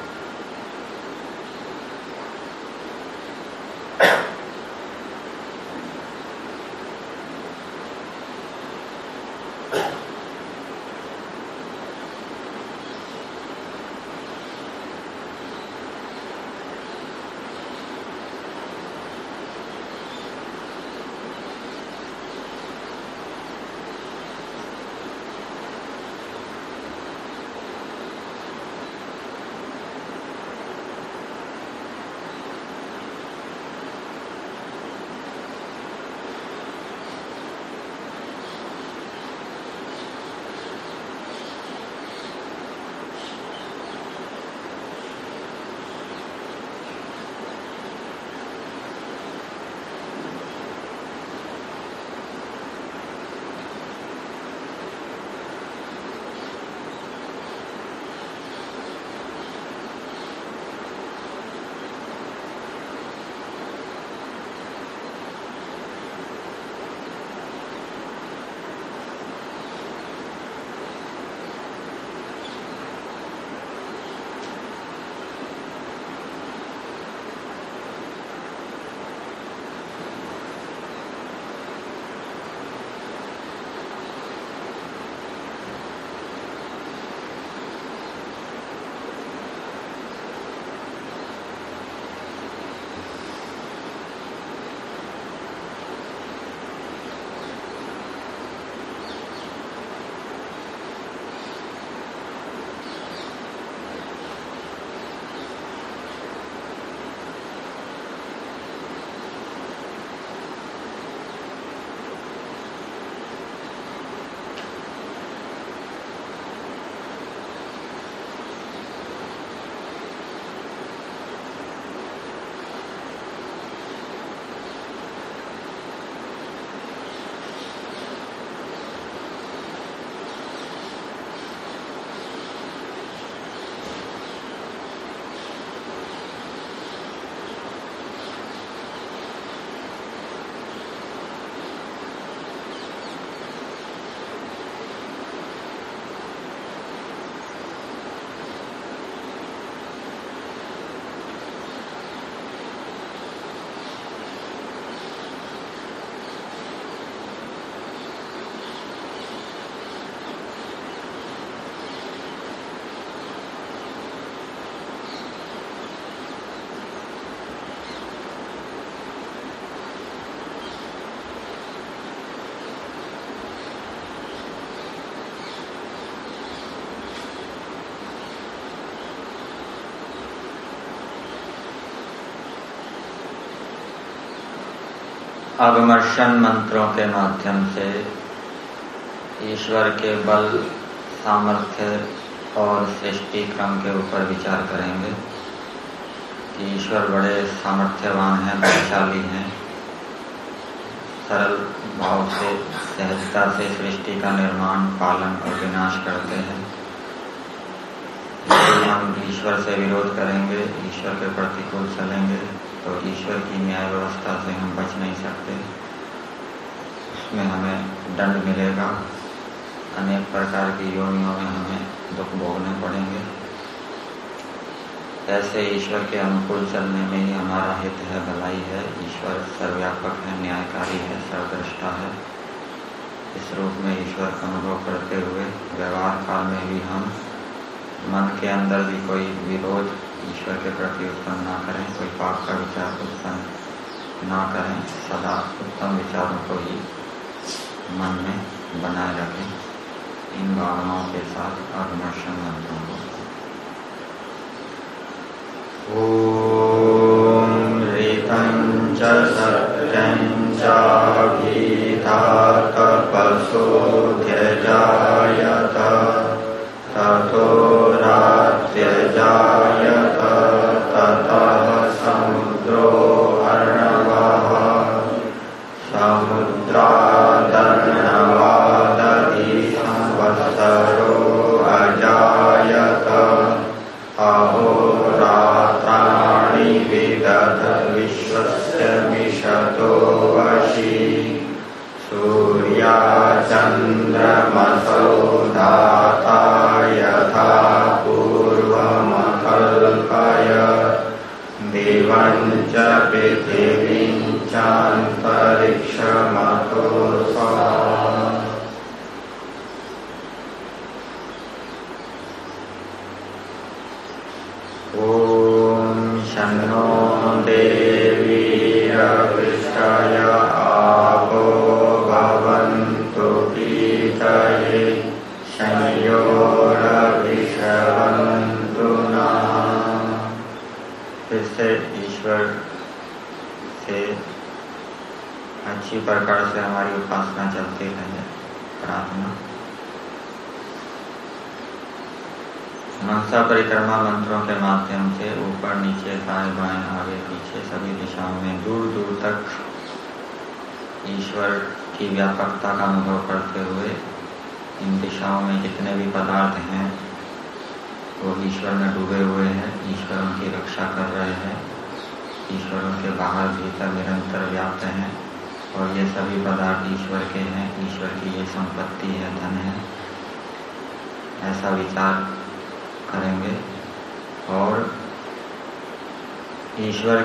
अवमर्शन मंत्रों के माध्यम से ईश्वर के बल, सामर्थ्य और सृष्टि क्रम के ऊपर विचार करेंगे कि ईश्वर बड़े सामर्थ्यवान हैं, बलशाली हैं। सरल भाव से, सहजता से सृष्टि का निर्माण, पालन और विनाश करते हैं। हम ईश्वर से विरोध करेंगे, ईश्वर के प्रतिकूल चलेंगे। तो ईश्वर की न्याय व्यवस्था से हम बच नहीं सकते। उसमें हमें दंड मिलेगा। अनेक प्रकार की योनियों में हमें दुख भोगने पड़ेंगे। ऐसे ईश्वर के अनुकूल चलने में ही हमारा हित है, भलाई है। ईश्वर सर्वव्यापक है, न्यायकारी है, सर्वदृष्टा है। इस रूप में ईश्वर का अनुभव करते हुए व्यवहार काल में भी हम मन के अंदर भी कोई विरोध ईश्वर के प्रति उत्पन्न ना करें, कोई पाप का विचार उत्पन्न ना करें, सदा उत्तम विचारों को ही मन में बनाए रखें। इन भावनाओं के साथ अभिमर्शन मंत्रों को ॐ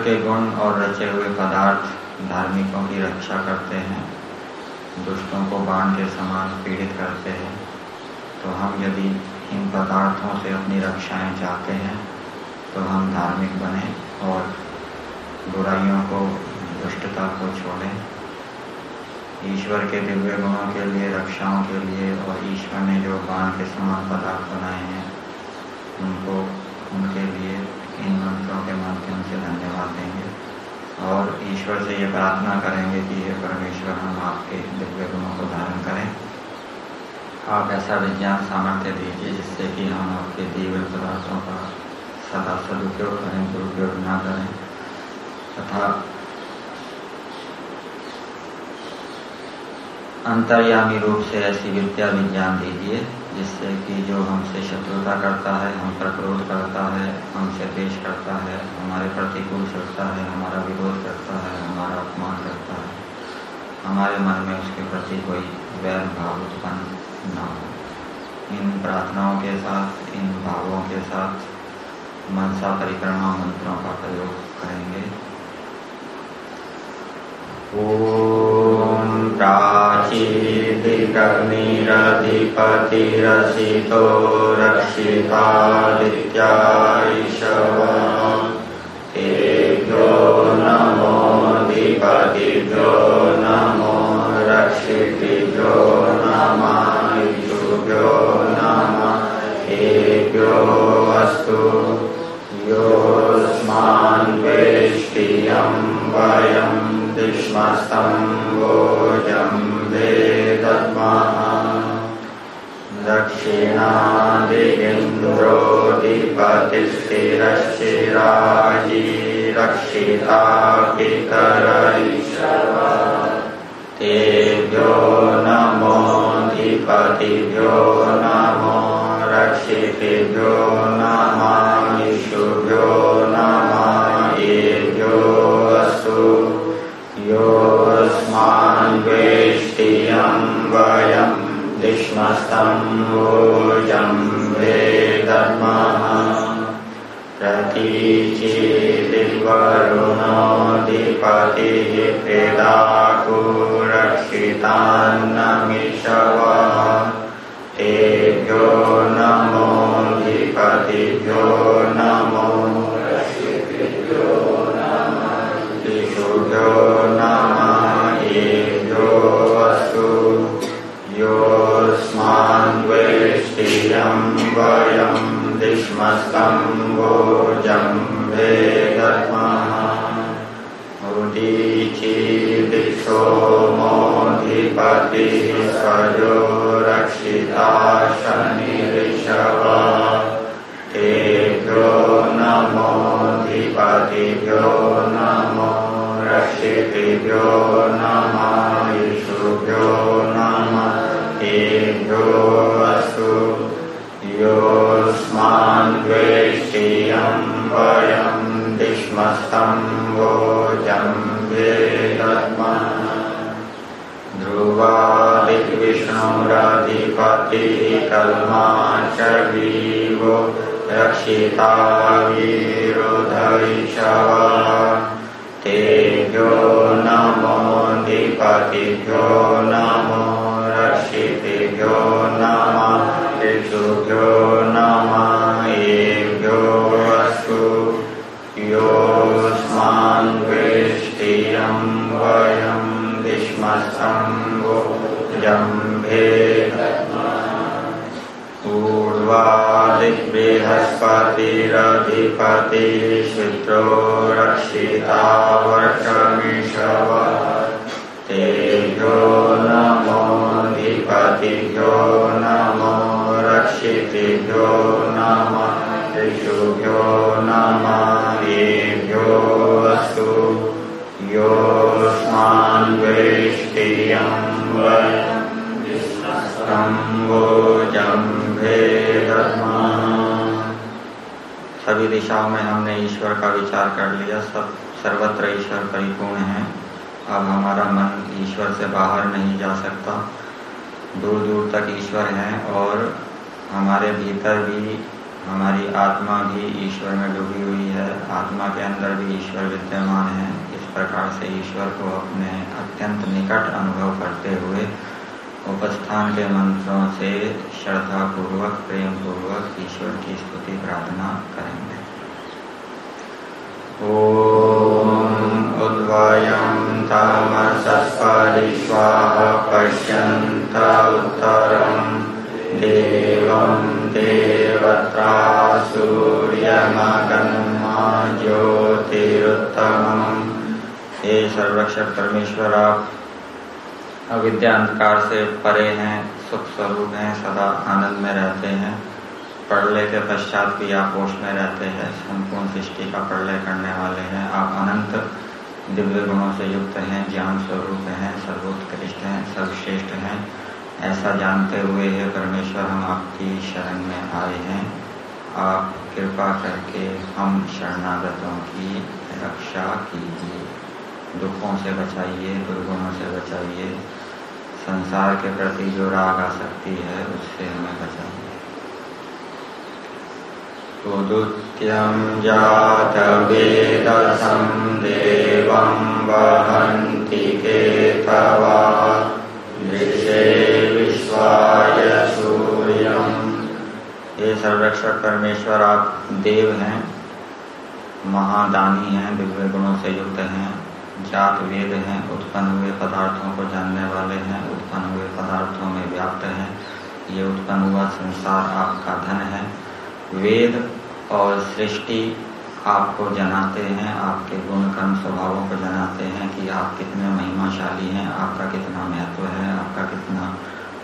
के गुण और रचे हुए पदार्थ धार्मिकों की रक्षा करते हैं, दुष्टों को बाण के समान पीड़ित करते हैं तो हम यदि इन पदार्थों से अपनी रक्षाएँ चाहते हैं तो हम धार्मिक बने और बुराइयों को, दुष्टता को छोड़ें। ईश्वर के दिव्य गुणों के लिए, रक्षाओं के लिए और ईश्वर ने जो बाण के समान पदार्थ बनाए हैं, उनको, उनके लिए इन मंत्रों के माध्यम से धन्यवाद देंगे। और ईश्वर से ये प्रार्थना करेंगे कि ये परमेश्वर, हम आपके दिव्य गुणों को धारण करें। आप ऐसा विज्ञान सामर्थ्य दीजिए जिससे कि हम आपके दिव्य पदार्थों का सदा सदुपयोग करें, दुरुपयोग ना करें। तथा अंतर्यामी रूप से ऐसी विद्या विज्ञान दीजिए, जिससे कि जो हमसे शत्रुता करता है, हम पर क्रोध करता है, हमसे द्वेष करता है, हमारे प्रतिकूल चलता है, हमारा विरोध करता है, हमारा अपमान करता है, हमारे मन में उसके प्रति कोई वैर भाव उत्पन्न न हो। इन प्रार्थनाओं के साथ, इन भावों के साथ मनसा परिक्रमा मंत्रों का प्रयोग करेंगे। ॐ प्राचीदिगनिरधिपतिरसितो रक्षितादित्यायिषवा तेभ्यो नमोऽधिपतिभ्यो नमो रक्षितिभ्यो नमायुभ्यो नमः तेभ्यो अस्तु। योऽस्मान् वेष्टियं वयम्। दिश्मस्तम्बोजं वेदद्मः दक्षिणादिगिन्द्रोऽधिपतिस्थिरश्चिराजी रक्षिता पितरैषव तेभ्यो नमोऽधिपतिभ्यो नमो रक्षितेभ्यो विष्मस्तम्भोजं वेदर्मः प्रतीचिदिवरुणोऽधिपतिः प्रेदाकुरक्षितान्नमिषवः तेभ्यो नमोऽधिपतिभ्यो योऽस्मान्वेष्टियं वयं दिश्मस्तम्भोजं वेदर्मः उदीचिदिक्षो मोऽधिपतिः स्वयो रक्षिता शनिऋषवा तेभ्यो नमोऽधिपतिभ्यो नमो रक्षितेभ्यो नमायुषुभ्यो नमः। तेभ्यो अस्तु योऽस्मान्वेष्टियं वयं दिश्मस्तम्भोजं वेदत्मः। ध्रुवादिविष्णुरधिपतिः कल्मा च वीवो रक्षिता वीरुधैषवः तेभ्यो नमोऽधिपतिभ्यो नमो। पूर्वादिबृहस्पतिरधिपतिः शुद्रो रक्षिता वर्षमिषव तेभ्यो नमोऽधिपतिभ्यो नमो। रक्षितेभ्यो नमः ऋषुभ्यो वयं सम्भोजं भेदमा सभी दिशाओं में हमने ईश्वर का विचार कर लिया, सब सर्वत्र ईश्वर परिपूर्ण है। अब हमारा मन ईश्वर से बाहर नहीं जा सकता। दूर दूर तक ईश्वर है और हमारे भीतर भी, हमारी आत्मा भी ईश्वर में डूबी हुई है। आत्मा के अंदर भी ईश्वर विद्यमान है। इस प्रकार से ईश्वर को अपने अत्यंत निकट अनुभव करते हुए उपस्थान के मंत्रों से श्रद्धा पूर्वक प्रेम पूर्वक ईश्वर की स्तुति प्रार्थना करेंगे। ॐ उद्वयं देवं देवत्रा सूर्यमगन्मा ज्योतिरुत्तमम् परमेश्वर आप अविद्या अंधकार से परे हैं सुख स्वरूप हैं, सदा आनंद में रहते हैं। प्रलय के पश्चात भी आप होश में रहते हैं, संपूर्ण सृष्टि का प्रलय करने वाले हैं। आप अनंत दिव्य गुणों से युक्त हैं, ज्ञान स्वरूप हैं, सर्वोत्कृष्ट हैं, सर्वश्रेष्ठ हैं। ऐसा जानते हुए हे परमेश्वर, हम आपकी शरण में आए हैं। आप कृपा करके हम शरणागतों की रक्षा कीजिए। दुखों से बचाइए, दुर्गुणों से बचाइए। संसार के प्रति जो राग आ सकती है, उससे हमें बचाइए। उदुत्यं जातवेदसं देवं वहन्ति केतवा। दृशे सर्वरक्षक परमेश्वर, आप देव हैं, महादानी हैं, दिव्य गुणों से युक्त हैं, जात वेद हैं, उत्पन्न हुए पदार्थों को जानने वाले हैं, उत्पन्न हुए पदार्थों में व्याप्त हैं, ये उत्पन्न हुआ संसार आपका धन है। वेद और सृष्टि आपको जनाते हैं, आपके गुण कर्म स्वभावों को जनाते हैं कि आप कितने महिमाशाली हैं, आपका कितना महत्व है, आपका कितना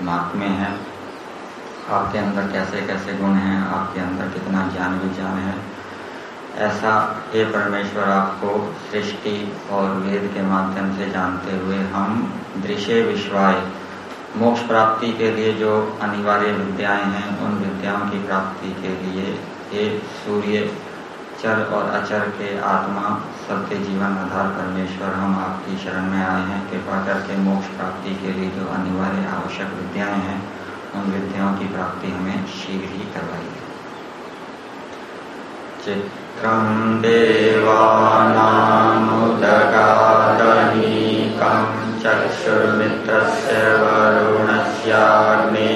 महात्म्य है। आपके अंदर कैसे कैसे गुण हैं, आपके अंदर कितना ज्ञान विज्ञान है। ऐसा ये परमेश्वर, आपको सृष्टि और वेद के माध्यम से जानते हुए हम दृश्य विश्वाय, मोक्ष प्राप्ति के लिए जो अनिवार्य विद्याएँ हैं, उन विद्याओं की प्राप्ति के लिए ये सूर्य, चर और अचर के आत्मा सबके जीवन आधार परमेश्वर, हम आपकी शरण में आए हैं। कृपा करके मोक्ष प्राप्ति के लिए जो अनिवार्य आवश्यक विद्याएँ हैं उन विद्याओं की प्राप्ति हमें शीघ्र ही करवाई चित्रम देवानामुदगादनीकम् चक्षुर्मित्रस्य वरुणस्याग्ने।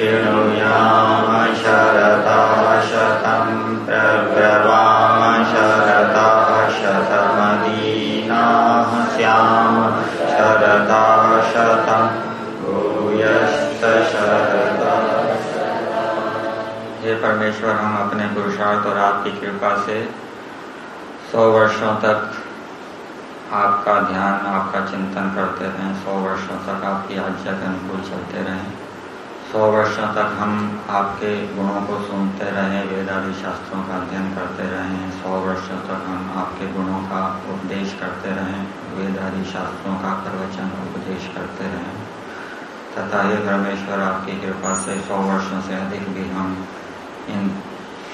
शृणुयाम शतमदीनाः स्याम भूयश्च हे परमेश्वर, हम अपने पुरुषार्थ और आपकी कृपा से सौ वर्षों तक आपका ध्यान, आपका चिंतन करते रहें। सौ वर्षों तक आपकी आज्ञा के अनुकूल चलते रहें। सौ वर्षों तक हम आपके गुणों को सुनते रहें, वेदादि शास्त्रों का अध्ययन करते रहें, सौ वर्षों तक हम आपके गुणों का उपदेश करते रहें, वेदादि शास्त्रों का प्रवचन उपदेश करते रहें। तथा ये परमेश्वर, आपकी कृपा से सौ वर्षों से अधिक भी हम इन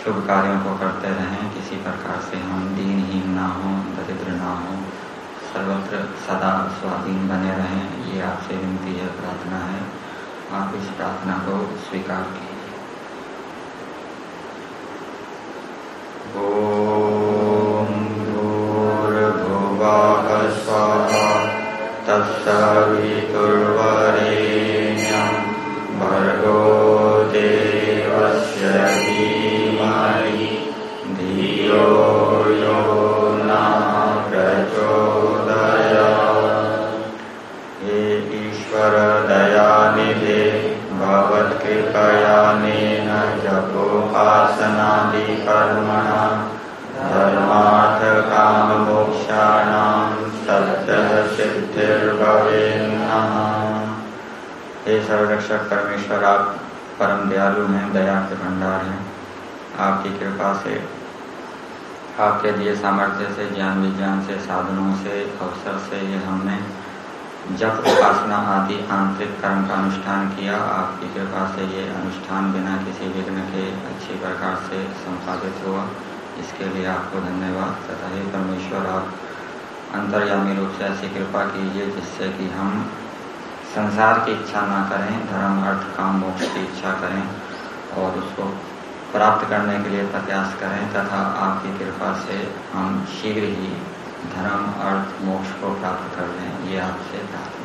शुभ कार्यों को करते रहें। किसी प्रकार से हम दीनहीन ना हो, दरिद्र ना हो, सर्वत्र सदा स्वाधीन बने रहें। ये आपसे विनती है, प्रार्थना है। आप इस प्रार्थना को स्वीकार कीजिए। ओम परमेश्वर, आप परम दयालु हैं दया के भंडार हैं। आपकी कृपा से, आपके दिए सामर्थ्य से, ज्ञान विज्ञान से, साधनों से, अवसर से ये हमने जब उपासना आदि आंतरिक कर्म का अनुष्ठान किया। आपकी कृपा से ये अनुष्ठान बिना किसी विघ्न के अच्छी प्रकार से संपादित हुआ। इसके लिए आपको धन्यवाद। तथा हे परमेश्वर, आप अंतर्यामी रूप से ऐसी कृपा कीजिए जिससे कि हम संसार की इच्छा ना करें, धर्म, अर्थ, काम, मोक्ष की इच्छा करें और उसको प्राप्त करने के लिए प्रयास करें तथा आपकी कृपा से हम शीघ्र ही धर्म, अर्थ, मोक्ष को प्राप्त कर लें, ये आपसे प्रार्थना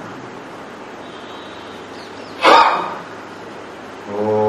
ओम